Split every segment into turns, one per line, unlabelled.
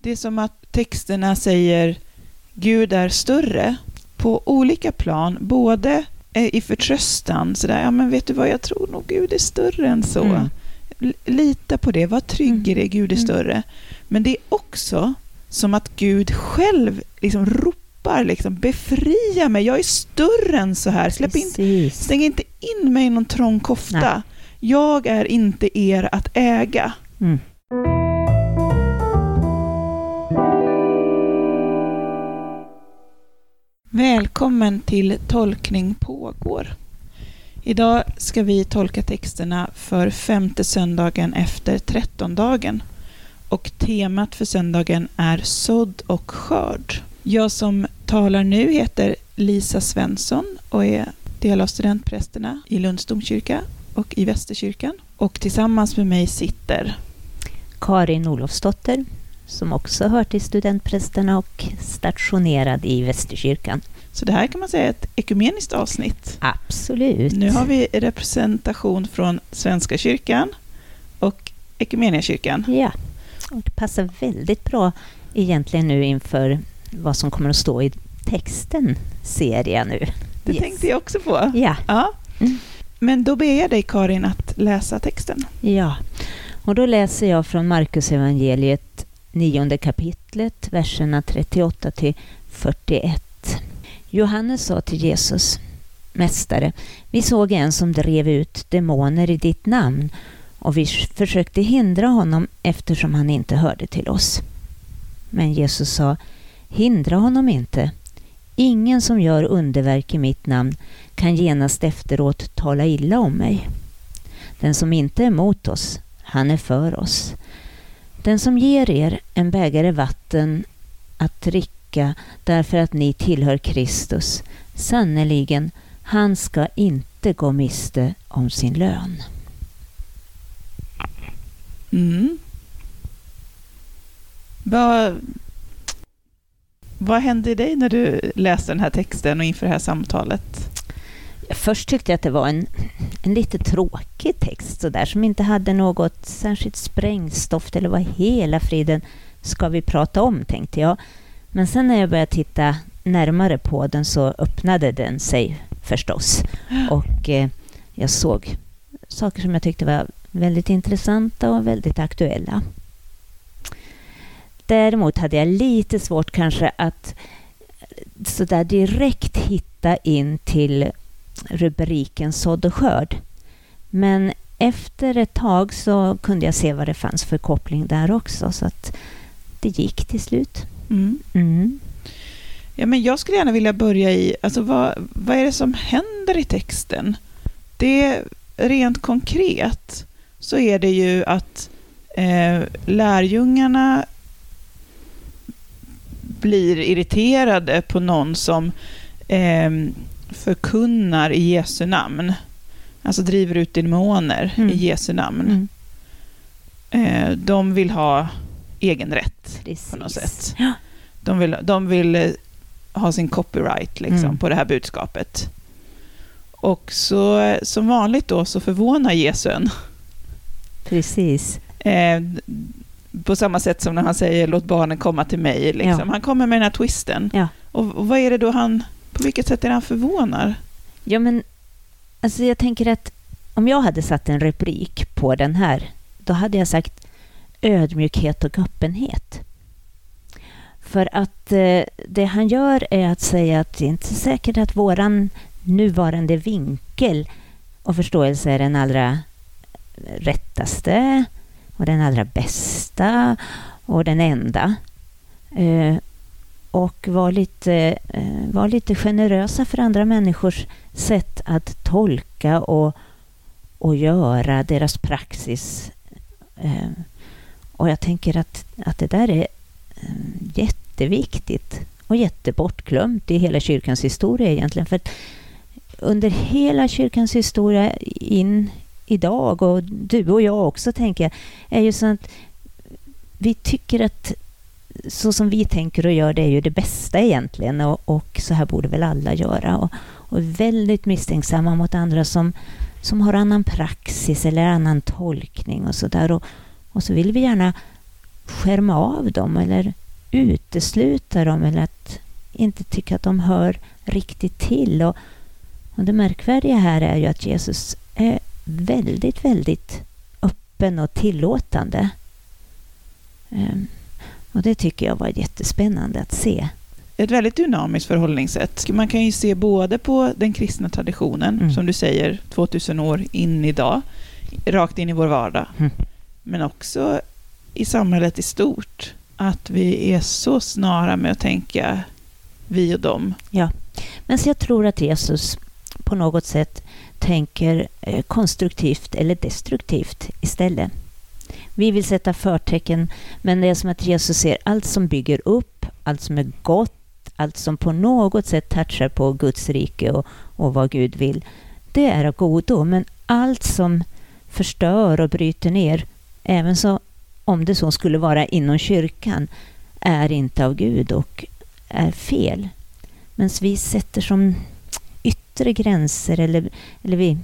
Det är som att texterna säger Gud är större på olika plan, både eh, i förtröstan, sådär, ja men vet du vad, jag tror nog Gud är större än så.
Mm.
Lita på det, var trygg i det, Gud är
Mm.
större. Men det är också som att Gud själv liksom ropar, liksom, befria mig, jag är större än så här, släpp
Precis.
Stäng inte in mig i någon trång kofta.
Nej.
Jag är inte er att äga.
Mm.
Välkommen till Tolkning pågår. Idag ska vi tolka texterna för femte söndagen efter trettondagen. Och temat för söndagen är sådd och skörd. Jag som talar nu heter Lisa Svensson och är del av studentprästerna i Lunds domkyrka och i Västerkyrkan. Och tillsammans med mig sitter
Karin Olofsdotter, som också hör till studentprästerna och stationerad i Västerkyrkan.
Så det här kan man säga är ett ekumeniskt avsnitt.
Absolut.
Nu har vi representation från Svenska kyrkan och Ekumeniakyrkan.
Ja, och det passar väldigt bra egentligen nu inför vad som kommer att stå i texten, ser jag nu.
Det
Yes.
tänkte jag också på.
Ja,
Ja.
Mm.
Men då ber jag dig Karin att läsa texten.
ja. Och då läser jag från Markus evangeliet nionde kapitlet, verserna 38 till 41. Johannes sa till Jesus, Mästare, vi såg en som drev ut demoner i ditt namn och vi försökte hindra honom eftersom han inte hörde till oss. Men Jesus sa, hindra honom inte. Ingen som gör underverk i mitt namn kan genast efteråt tala illa om mig. Den som inte är emot oss, han är för oss. Den som ger er en bägare vatten att dricka därför att ni tillhör Kristus, sannerligen, han ska inte gå miste om sin lön.
Mm. Vad, vad hände i dig när du läste den här texten och inför det här samtalet?
Först tyckte jag att det var en, en lite tråkig text sådär som inte hade något särskilt sprängstoft eller vad hela friden ska vi prata om tänkte jag. Men sen när jag började titta närmare på den så öppnade den sig förstås. Och eh, jag såg saker som jag tyckte var väldigt intressanta och väldigt aktuella. Däremot hade jag lite svårt kanske att sådär direkt hitta in till rubriken sådd och skörd. Men efter ett tag så kunde jag se vad det fanns för koppling där också så att det gick till slut.
Mm.
Mm.
Ja, men jag skulle gärna vilja börja i, alltså vad, vad är det som händer i texten? Det rent konkret så är det ju att eh, lärjungarna blir irriterade på någon som eh, förkunnar i Jesu namn. Alltså driver ut demoner
Mm.
i Jesu namn.
Mm.
Eh, de vill ha egen rätt
Precis.
på något sätt.
Ja.
De vill, de vill eh, ha sin copyright liksom,
Mm.
på det här budskapet. Och så, som vanligt då så förvånar Jesus en.
Precis.
Eh, på samma sätt som när han säger låt barnen komma till mig. Liksom.
Ja.
Han kommer med den här twisten.
Ja.
Och, och vad är det då han, på vilket sätt är det han förvånar?
Ja, men alltså jag tänker att om jag hade satt en rubrik på den här, då hade jag sagt ödmjukhet och öppenhet. För att eh, det han gör är att säga att det är inte säkert att våran nuvarande vinkel och förståelse är den allra rättaste och den allra bästa och den enda. Eh, och var lite, eh, var lite generösa för andra människors sätt att tolka och, och göra deras praxis. Eh, och jag tänker att, att det där är eh, jätteviktigt och jättebortglömt i hela kyrkans historia egentligen. För under hela kyrkans historia in idag och du och jag också tänker jag, är ju så att vi tycker att så som vi tänker och gör det är ju det bästa egentligen och, och så här borde väl alla göra. Och, och är väldigt misstänksamma mot andra som, som har annan praxis eller annan tolkning och sådär. Och, och så vill vi gärna skärma av dem eller utesluta dem eller att inte tycka att de hör riktigt till. Och, och det märkvärdiga här är ju att Jesus är väldigt, väldigt öppen och tillåtande. Um, och det tycker jag var jättespännande att se.
Ett väldigt dynamiskt förhållningssätt. Man kan ju se både på den kristna traditionen, mm. som du säger, 2000 år in idag, rakt in i vår vardag, mm. men också i samhället i stort. Att vi är så snara med att tänka vi och dem.
Ja, men så jag tror att Jesus på något sätt tänker eh, konstruktivt eller destruktivt istället. Vi vill sätta förtecken, men det är som att Jesus ser allt som bygger upp, allt som är gott, allt som på något sätt touchar på Guds rike och, och vad Gud vill. Det är av godo, men allt som förstör och bryter ner, även så om det så skulle vara inom kyrkan, är inte av Gud och är fel. Men vi sätter som yttre gränser eller, eller vi,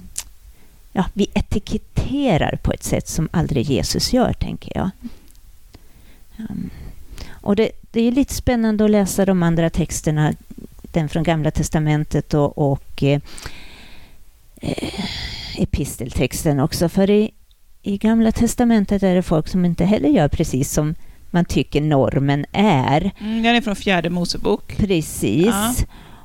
ja, vi etiketterar på ett sätt som aldrig Jesus gör, tänker jag. Um, och det, det är lite spännande att läsa de andra texterna, den från Gamla Testamentet och, och eh, eh episteltexten också. För i, i Gamla Testamentet är det folk som inte heller gör precis som man tycker normen är.
Mm, den är från fjärde Mosebok.
Precis. Ja.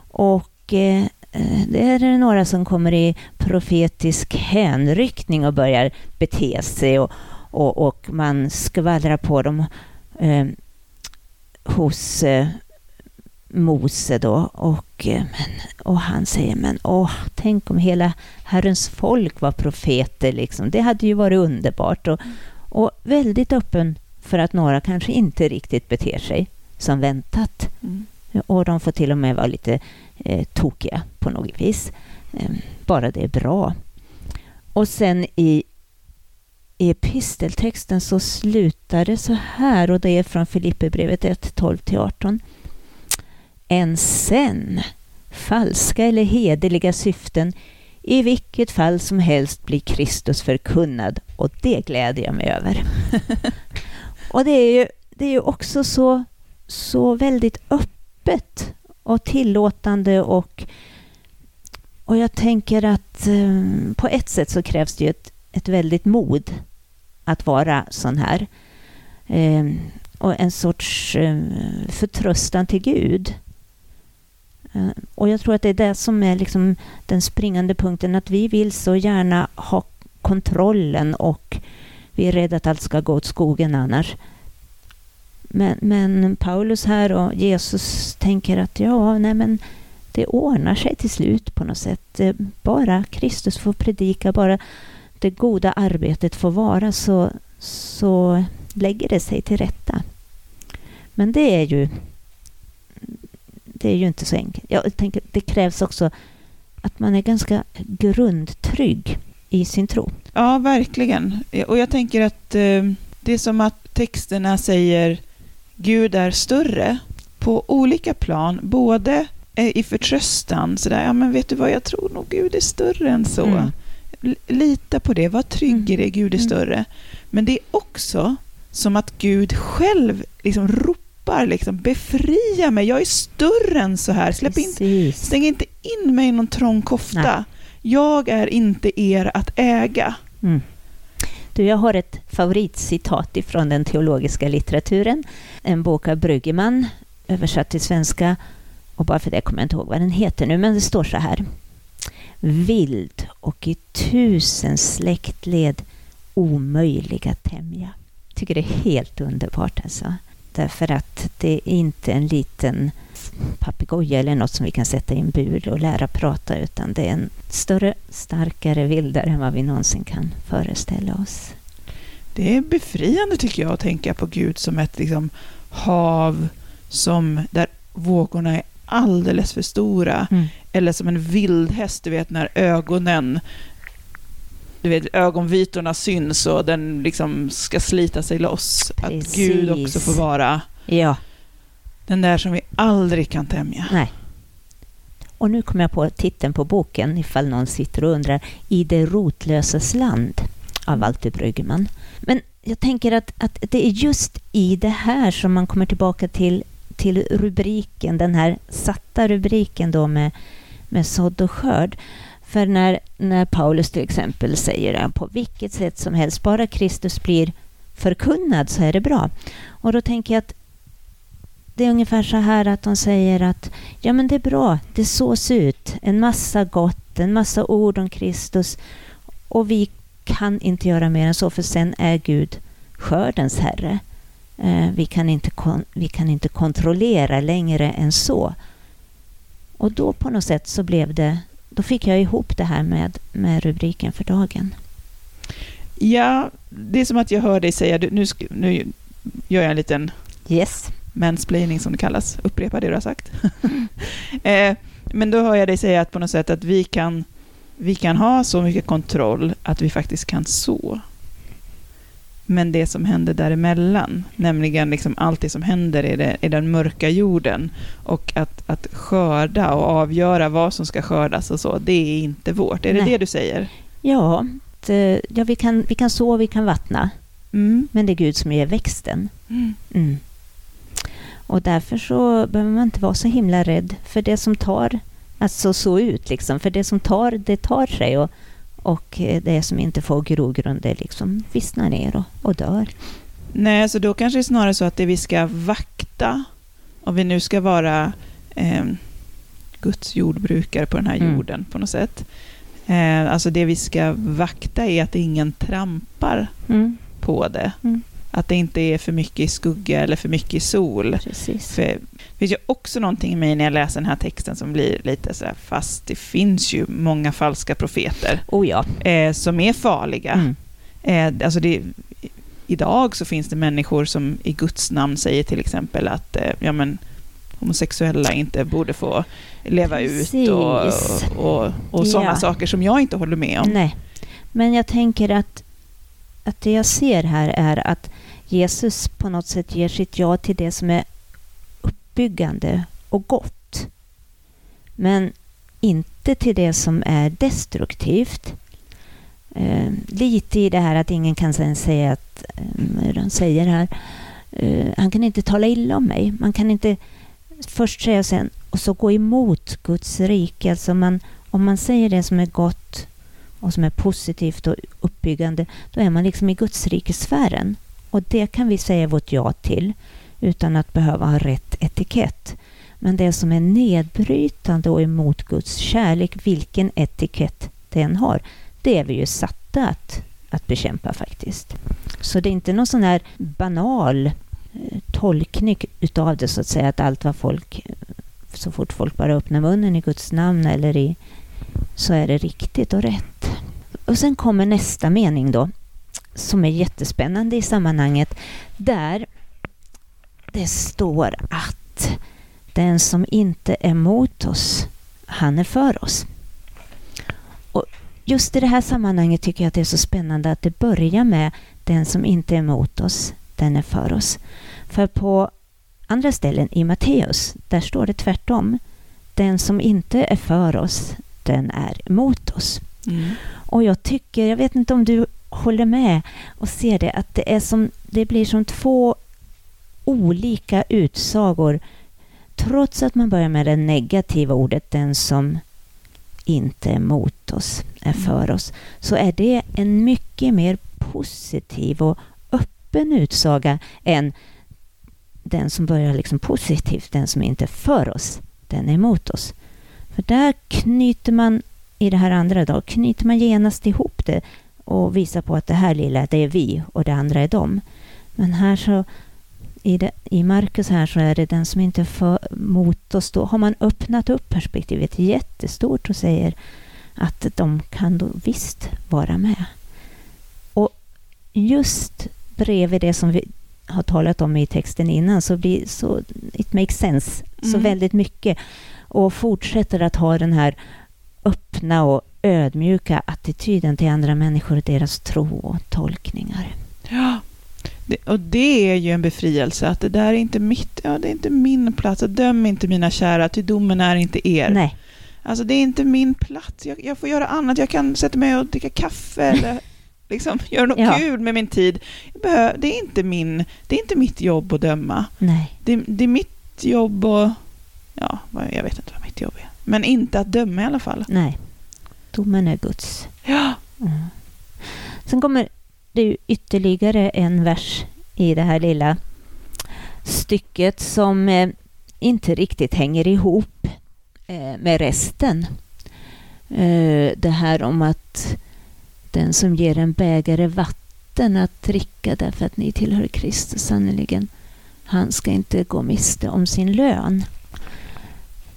Och eh, Eh, det är några som kommer i profetisk hänryckning och börjar bete sig och, och, och man skvallrar på dem eh, hos eh, Mose då och, eh, och han säger men åh, tänk om hela Herrens folk var profeter liksom. Det hade ju varit underbart och, och väldigt öppen för att några kanske inte riktigt beter sig som väntat. Mm. Och de får till och med vara lite eh, tokiga på något vis. Eh, bara det är bra. Och sen i, i episteltexten så slutar det så här och det är från Filipperbrevet 1, 12-18. Än sen, falska eller hederliga syften, i vilket fall som helst blir Kristus förkunnad och det gläder jag mig över. och det är ju, det är ju också så, så väldigt öppet och tillåtande och, och jag tänker att eh, på ett sätt så krävs det ju ett, ett väldigt mod att vara sån här. Eh, och en sorts eh, förtröstan till Gud. Eh, och jag tror att det är det som är liksom den springande punkten, att vi vill så gärna ha kontrollen och vi är rädda att allt ska gå åt skogen annars. Men, men Paulus här och Jesus tänker att ja, nej men det ordnar sig till slut på något sätt. Bara Kristus får predika, bara det goda arbetet får vara så, så lägger det sig till rätta. Men det är ju det är ju inte så enkelt. Jag tänker, det krävs också att man är ganska grundtrygg i sin tro.
Ja, verkligen. Och jag tänker att eh, det är som att texterna säger Gud är större på olika plan, både i förtröstan, sådär, ja men vet du vad, jag tror nog Gud är större än så. Mm. Lita på det, var trygg i det, Gud är mm. större. Men det är också som att Gud själv liksom ropar, liksom, befria mig, jag är större än så här. Släpp in, stäng inte in mig i någon trång kofta. Nej. Jag är inte er att äga. Mm.
Du, jag har ett favoritcitat ifrån den teologiska litteraturen. En bok av Bryggeman, översatt till svenska. Och bara för det kommer jag inte ihåg vad den heter nu, men det står så här. Vild och i tusen släktled omöjlig att tämja. Jag tycker det är helt underbart alltså. Därför att det är inte en liten papegoja eller något som vi kan sätta i en bur och lära prata, utan det är en större, starkare, vildare än vad vi någonsin kan föreställa oss.
Det är befriande tycker jag att tänka på Gud som ett liksom, hav som, där vågorna är alldeles för stora. Mm. Eller som en vildhäst, du vet när ögonen du vet, ögonvitorna syns och den liksom ska slita sig loss. Precis. Att Gud också får vara
ja
den där som vi aldrig kan tämja.
Nej. Och nu kommer jag på titeln på boken, ifall någon sitter och undrar. I det rotlösas land. av Walter Brüggemann. Men jag tänker att, att det är just i det här som man kommer tillbaka till, till rubriken, den här satta rubriken då med, med sådd och skörd. För när, när Paulus till exempel säger att på vilket sätt som helst, bara Kristus blir förkunnad så är det bra. Och då tänker jag att det är ungefär så här att de säger att ja men det är bra, det sås ut en massa gott, en massa ord om Kristus och vi kan inte göra mer än så för sen är Gud skördens herre. Eh, vi, kan inte vi kan inte kontrollera längre än så. Och då på något sätt så blev det, då fick jag ihop det här med, med rubriken för dagen.
Ja, det är som att jag hör dig säga, nu, nu gör jag en liten
yes.
Mansplaining som det kallas, upprepa det du har sagt. eh, men då hör jag dig säga att på något sätt att vi kan, vi kan ha så mycket kontroll att vi faktiskt kan så. Men det som händer däremellan, nämligen liksom allt det som händer i, det, i den mörka jorden och att, att skörda och avgöra vad som ska skördas och så, det är inte vårt. Är Nej. det det du säger?
Ja, det, ja vi, kan, vi kan så, vi kan vattna. Mm. Men det är Gud som ger växten. Mm. Mm. Och därför så behöver man inte vara så himla rädd för det som tar, alltså så ut liksom. För det som tar, det tar sig. Och, och det som inte får grogrund, det liksom vissnar ner och, och dör.
Nej, så då kanske det är snarare så att det vi ska vakta, om vi nu ska vara eh, Guds jordbrukare på den här mm. jorden på något sätt. Eh, alltså det vi ska vakta är att ingen trampar mm. på det. Mm. Att det inte är för mycket i skugga eller för mycket i sol.
Precis.
För det finns ju också någonting i mig när jag läser den här texten som blir lite så här, fast det finns ju många falska profeter
oh ja.
eh, som är farliga. Mm. Eh, alltså det, idag så finns det människor som i Guds namn säger till exempel att eh, ja, men, homosexuella inte borde få leva Precis. ut och, och, och sådana ja. saker som jag inte håller med om.
Nej. Men jag tänker att, att det jag ser här är att Jesus på något sätt ger sitt ja till det som är uppbyggande och gott. Men inte till det som är destruktivt. Eh, lite i det här att ingen kan sen säga att, eh, han säger här, eh, han kan inte tala illa om mig. Man kan inte först säga sen och så gå emot Guds rike. Alltså man, om man säger det som är gott och som är positivt och uppbyggande, då är man liksom i Guds rikesfären. Och det kan vi säga vårt ja till utan att behöva ha rätt etikett. Men det som är nedbrytande och emot Guds kärlek, vilken etikett den har, det är vi ju satta att, att bekämpa faktiskt. Så det är inte någon sån här banal eh, tolkning utav det så att säga, att allt vad folk, så fort folk bara öppnar munnen i Guds namn eller i, så är det riktigt och rätt. Och sen kommer nästa mening då, som är jättespännande i sammanhanget, där det står att den som inte är mot oss, han är för oss. Och just i det här sammanhanget tycker jag att det är så spännande att det börjar med den som inte är mot oss, den är för oss. För på andra ställen i Matteus, där står det tvärtom. Den som inte är för oss, den är emot oss. Mm. Och jag tycker, jag vet inte om du håller med och ser det, att det, är som, det blir som två olika utsagor trots att man börjar med det negativa ordet, den som inte är mot oss, är mm. för oss, så är det en mycket mer positiv och öppen utsaga än den som börjar liksom positivt, den som inte är för oss, den är emot oss. För där knyter man, i det här andra då, knyter man genast ihop det och visar på att det här lilla, det är vi och det andra är dem. Men här så i, det, i Markus här så är det den som inte för mot oss. Då har man öppnat upp perspektivet jättestort och säger att de kan då visst vara med. Och just bredvid det som vi har talat om i texten innan så blir så it makes sense mm. så väldigt mycket och fortsätter att ha den här öppna och ödmjuka attityden till andra människor och deras tro och tolkningar.
Ja, det, och det är ju en befrielse, att det där är inte mitt, ja det är inte min plats. Döm inte mina kära, till domen är inte er.
Nej.
Alltså det är inte min plats, jag, jag får göra annat. Jag kan sätta mig och dricka kaffe eller Liksom, göra något
Ja.
kul med min tid. Behöver, det, är inte min, det är inte mitt jobb att döma.
Nej.
Det, det är mitt jobb att... Ja, jag vet inte vad mitt jobb är. Men inte att döma i alla fall.
Nej. Domen är Guds.
Ja,
Mm. Sen kommer det ytterligare en vers i det här lilla stycket som eh, inte riktigt hänger ihop eh, med resten. Eh, det här om att den som ger en bägare vatten att dricka därför att ni tillhör Kristus sannerligen, han ska inte gå miste om sin lön.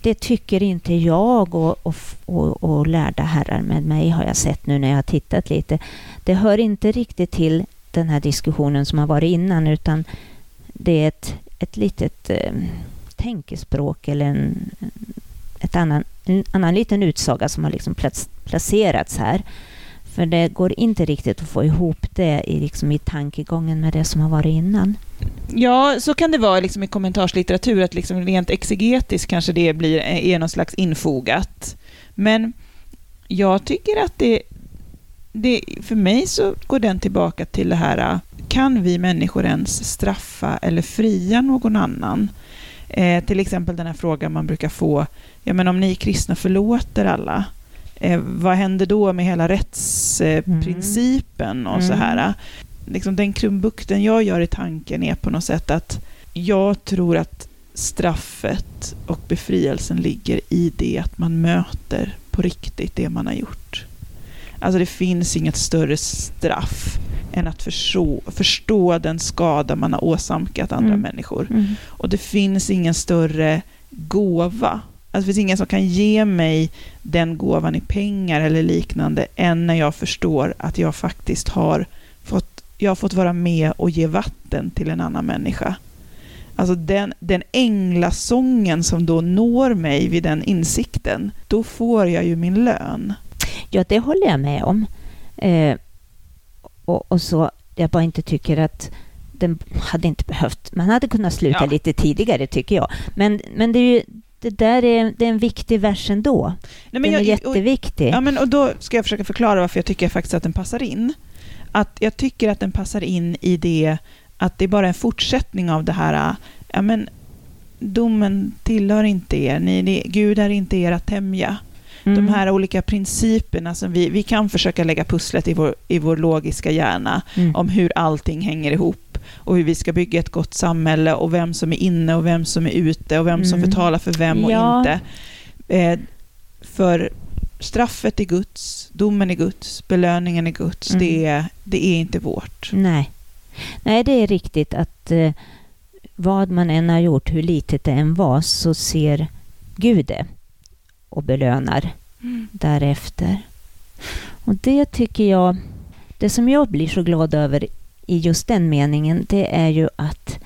Det tycker inte jag och, och, och, och lärda herrar med mig har jag sett nu när jag har tittat lite. Det hör inte riktigt till den här diskussionen som har varit innan utan det är ett, ett litet eh, tänkespråk eller en, ett annan, en annan liten utsaga som har liksom placerats här. För det går inte riktigt att få ihop det i, liksom i tankegången med det som har varit innan.
Ja, så kan det vara liksom i kommentarslitteratur, att liksom rent exegetiskt kanske det blir, eh, är någon slags infogat. Men jag tycker att det, det... För mig så går den tillbaka till det här, eh, kan vi människor ens straffa eller fria någon annan? Eh, till exempel den här frågan man brukar få, ja men om ni kristna förlåter alla, eh, vad händer då med hela rättsprincipen och
Mm.
så här? liksom den krumbukten jag gör i tanken är på något sätt att jag tror att straffet och befrielsen ligger i det att man möter på riktigt det man har gjort. Alltså det finns inget större straff än att förstå, förstå den skada man har åsamkat andra
Mm.
människor.
Mm.
Och det finns ingen större gåva. Alltså det finns ingen som kan ge mig den gåvan i pengar eller liknande än när jag förstår att jag faktiskt har fått, jag har fått vara med och ge vatten till en annan människa. Alltså den, den änglasången som då når mig vid den insikten, då får jag ju min lön.
Ja, det håller jag med om. Eh, och, och så, jag bara inte tycker att den hade inte behövt... Man hade kunnat sluta
Ja.
lite tidigare, tycker jag. Men, men det, är ju, det där är, det är en viktig vers ändå.
Nej,
den är
jag- och-
jätteviktig.
Ja, men och då ska jag försöka förklara varför jag tycker faktiskt att den passar in. Att jag tycker att den passar in i det att det är bara en fortsättning av det här, ja men domen tillhör inte er, ni, ni, Gud är inte er att tämja.
Mm.
De här olika principerna som vi, vi kan försöka lägga pusslet i vår, i vår logiska hjärna
Mm.
om hur allting hänger ihop och hur vi ska bygga ett gott samhälle och vem som är inne och vem som är ute och vem som
Mm.
betalar för vem och
Ja.
inte. Eh, för straffet är Guds, domen är Guds, belöningen är Guds.
Mm.
Det, är, det är inte vårt.
Nej. Nej, det är riktigt att eh, vad man än har gjort, hur litet det än var, så ser Gud det och belönar därefter. Och det tycker jag, det som jag blir så glad över i just den meningen, det är ju att,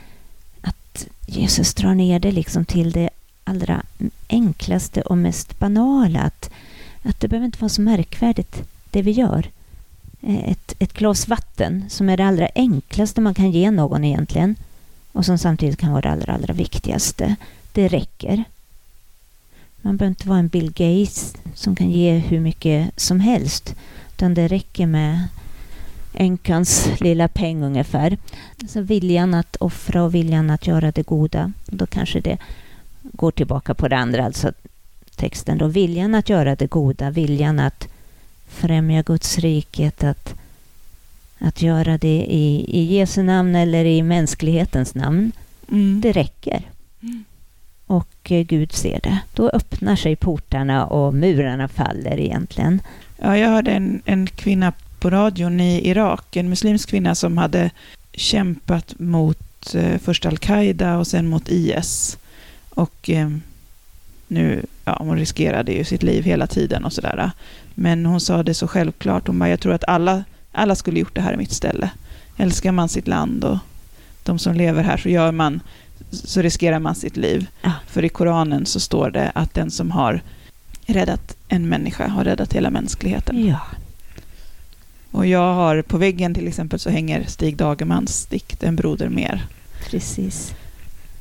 att Jesus drar ner det liksom till det allra enklaste och mest banala. Att, att det behöver inte vara så märkvärdigt, det vi gör. Eh, ett, ett glas vatten som är det allra enklaste man kan ge någon egentligen och som samtidigt kan vara det allra, allra viktigaste. Det räcker. Man behöver inte vara en Bill Gates som kan ge hur mycket som helst. Utan det räcker med änkans lilla peng ungefär. Alltså viljan att offra och viljan att göra det goda. Då kanske det går tillbaka på det andra, alltså texten då. Viljan att göra det goda, viljan att främja Guds riket, att, att göra det i, i Jesu namn eller i mänsklighetens namn.
Mm.
Det räcker.
Mm.
Och eh, Gud ser det. Då öppnar sig portarna och murarna faller egentligen.
Ja, jag hörde en, en kvinna på radion i Irak, en muslimsk kvinna som hade kämpat mot eh, först al-Qaida och sen mot IS. Och eh, nu, ja, hon riskerade ju sitt liv hela tiden och sådär. Men hon sa det så självklart, hon bara, jag tror att alla, alla skulle gjort det här i mitt ställe. Älskar man sitt land och de som lever här så gör man, så riskerar man sitt liv.
Ja.
För i Koranen så står det att den som har räddat en människa har räddat hela mänskligheten.
Ja.
Och jag har på väggen till exempel så hänger Stig Dagermans dikt En broder mer.
Precis.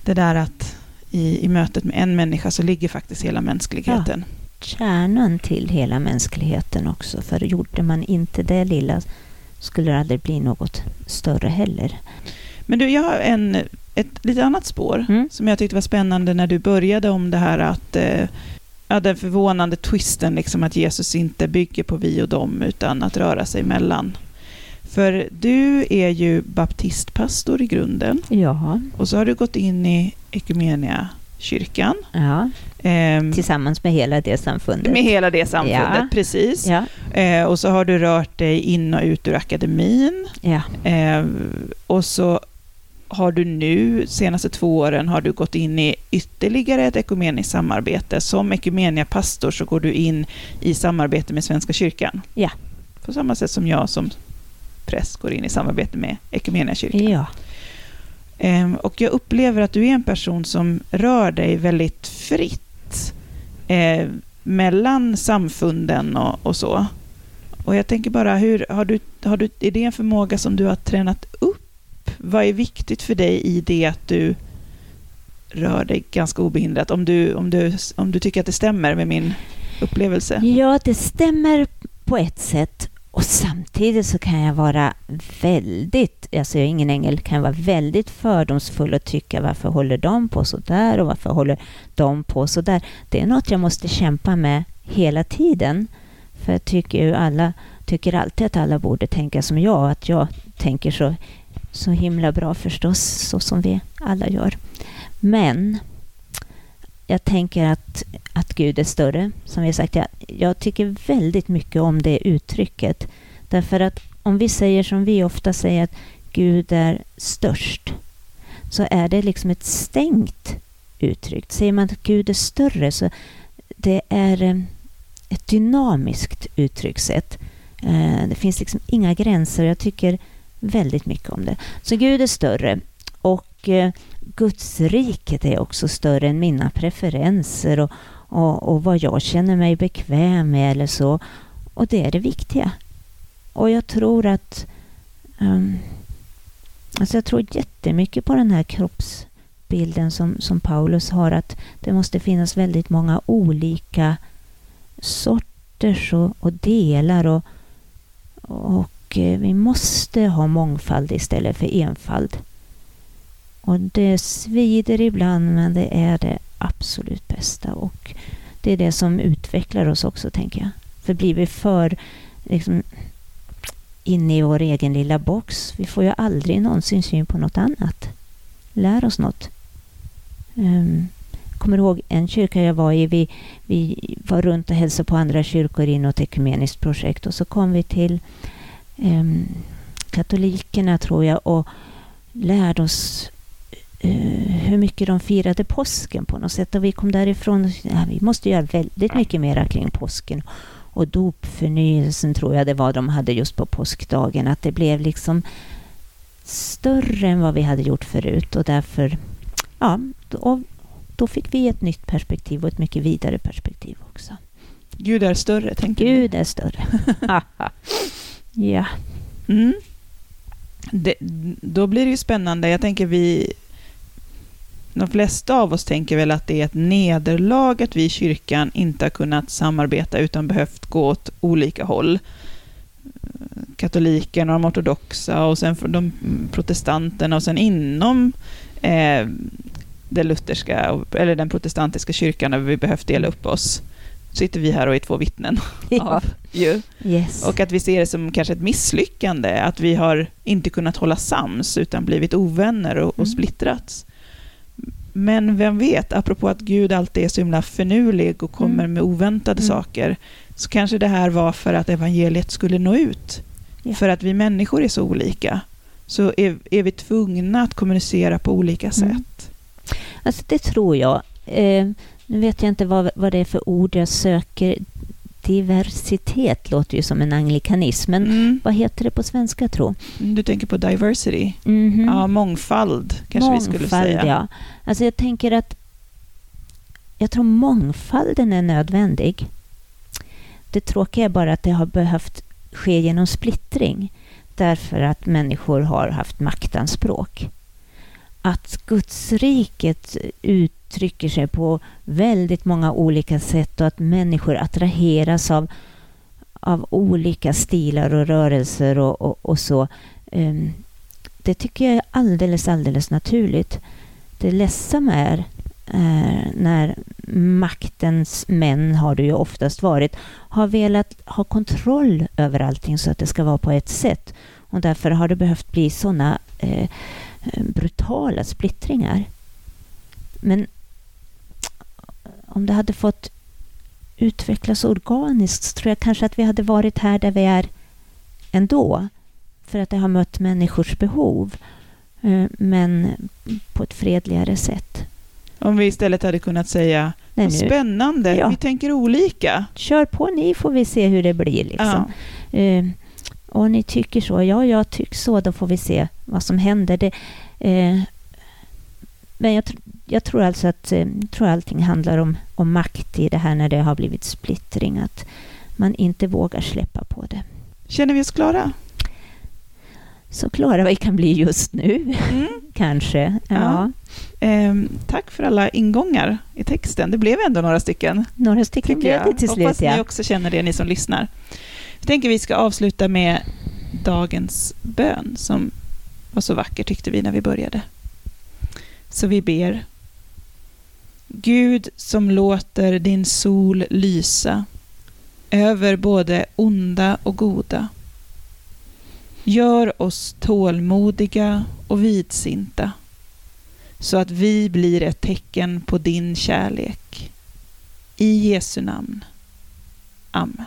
Det där att i, i mötet med en människa så ligger faktiskt hela mänskligheten.
Kärnan till hela mänskligheten också. För gjorde man inte det lilla skulle det aldrig bli något större heller.
Men du, jag har en, ett lite annat spår
Mm.
som jag tyckte var spännande när du började om det här att eh, ja, den förvånande twisten liksom att Jesus inte bygger på vi och dem utan att röra sig mellan. För du är ju baptistpastor i grunden
Ja,
och så har du gått in i kyrkan
ja.
ehm,
tillsammans med hela det samfundet.
med hela det samfundet,
Ja.
precis.
Ja,
Eh, och så har du rört dig in och ut ur akademin.
ja,
Eh, och så har du nu, senaste två åren, har du gått in i ytterligare ett ekumeniskt samarbete. Som ekumeniapastor så går du in i samarbete med Svenska kyrkan.
Ja.
På samma sätt som jag som präst går in i samarbete med Ekumeniakyrkan.
ja.
Ehm, och jag upplever att du är en person som rör dig väldigt fritt eh, mellan samfunden och, och så. Och jag tänker bara, hur, har du, har du, är det en förmåga som du har tränat upp? Vad är viktigt för dig i det att du rör dig ganska obehindrat? Om du, om du, om du tycker att det stämmer med min upplevelse?
Ja, det stämmer på ett sätt. Och samtidigt så kan jag vara väldigt, alltså jag är ingen ängel, kan jag vara väldigt fördomsfull och tycka varför håller de på så där och varför håller de på så där. Det är något jag måste kämpa med hela tiden. För jag tycker ju alla, tycker alltid att alla borde tänka som jag, att jag tänker så, så himla bra förstås, så som vi alla gör. Men jag tänker att, att Gud är större. Som vi har sagt, jag, jag tycker väldigt mycket om det uttrycket. Därför att om vi säger som vi ofta säger att Gud är störst, så är det liksom ett stängt uttryck. Säger man att Gud är större, så det är eh, ett dynamiskt uttryckssätt. Eh, det finns liksom inga gränser. Jag tycker väldigt mycket om det. Så Gud är större. Och eh, Guds riket är också större än mina preferenser och, och, och vad jag känner mig bekväm med eller så. Och det är det viktiga. Och jag tror att um, alltså jag tror jättemycket på den här kroppsbilden som, som Paulus har att det måste finnas väldigt många olika sorters och, och delar och, och Eh, vi måste ha mångfald istället för enfald. Och det svider ibland men det är det absolut bästa och det är det som utvecklar oss också tänker jag. För blir vi för liksom, inne i vår egen lilla box, vi får ju aldrig någonsin syn på något annat. Lär oss något. Um, kommer ihåg en kyrka jag var i, vi, vi var runt och hälsade på andra kyrkor i något ekumeniskt projekt och så kom vi till um, katolikerna tror jag och lärde oss eh, hur mycket de firade påsken på något sätt. Och vi kom därifrån ja, vi måste göra väldigt mycket mera kring påsken. Och dopförnyelsen tror jag det var de hade just på påskdagen. Att det blev liksom större än vad vi hade gjort förut. Och därför, ja, då, då fick vi ett nytt perspektiv och ett mycket vidare perspektiv också.
Gud är större, tänker du?
Gud är större. ja.
Mm. Det, då blir det ju spännande. Jag tänker vi... De flesta av oss tänker väl att det är ett nederlag att vi i kyrkan inte har kunnat samarbeta utan behövt gå åt olika håll. Katolikerna och de ortodoxa och sen de protestanterna och sen inom eh, den lutherska, eller den protestantiska kyrkan där vi behövt dela upp oss sitter vi här och är två vittnen
ja.
av. Ju.
Yes.
Och att vi ser det som kanske ett misslyckande, att vi har inte kunnat hålla sams utan blivit ovänner och, och
Mm.
splittrats. Men vem vet, apropå att Gud alltid är så himla finurlig och kommer
Mm.
med oväntade
Mm.
saker, så kanske det här var för att evangeliet skulle nå ut.
Ja.
För att vi människor är så olika, så är, är vi tvungna att kommunicera på olika sätt.
Mm. Alltså det tror jag. Eh, nu vet jag inte vad, vad det är för ord jag söker. Diversitet låter ju som en anglikanism, men
Mm.
vad heter det på svenska tro?
Du tänker på diversity?
Mhm.
Ja, mångfald kanske vi skulle
Mångfald,
säga.
ja. Alltså jag tänker att jag tror mångfalden är nödvändig. Det tråkiga är bara att det har behövt ske genom splittring därför att människor har haft maktanspråk. Att Gudsriket uttrycker sig på väldigt många olika sätt och att människor attraheras av, av olika stilar och rörelser och, och, och så. Ehm, det tycker jag är alldeles, alldeles naturligt. Det ledsamma är eh, när maktens män, har det ju oftast varit, har velat ha kontroll över allting så att det ska vara på ett sätt. Och därför har det behövt bli sådana eh, brutala splittringar. Men om det hade fått utvecklas organiskt så tror jag kanske att vi hade varit här där vi är ändå. För att det har mött människors behov. Eh, men på ett fredligare sätt.
Om vi istället hade kunnat säga Nej, vad spännande, ja. vi tänker olika.
Kör på ni får vi se hur det blir. Liksom. Ja. Uh, och ni tycker så, ja jag tycker så, då får vi se vad som händer. Det, uh, men jag, jag, tror alltså att uh, tror allting handlar om, om makt i det här när det har blivit splittring. Att man inte vågar släppa på det.
Känner vi oss klara?
så klara vi kan bli just nu, mm. kanske. Ja. ja.
Eh, tack för alla ingångar i texten. Det blev ändå några stycken.
Några stycken blev det till slut,
Hoppas ja. ni också känner det, ni som lyssnar. Jag tänker vi ska avsluta med dagens bön, som var så vacker tyckte vi när vi började. Så vi ber. Gud som låter din sol lysa över både onda och goda Gör oss tålmodiga och vidsinta så att vi blir ett tecken på din kärlek. I Jesu namn. Amen.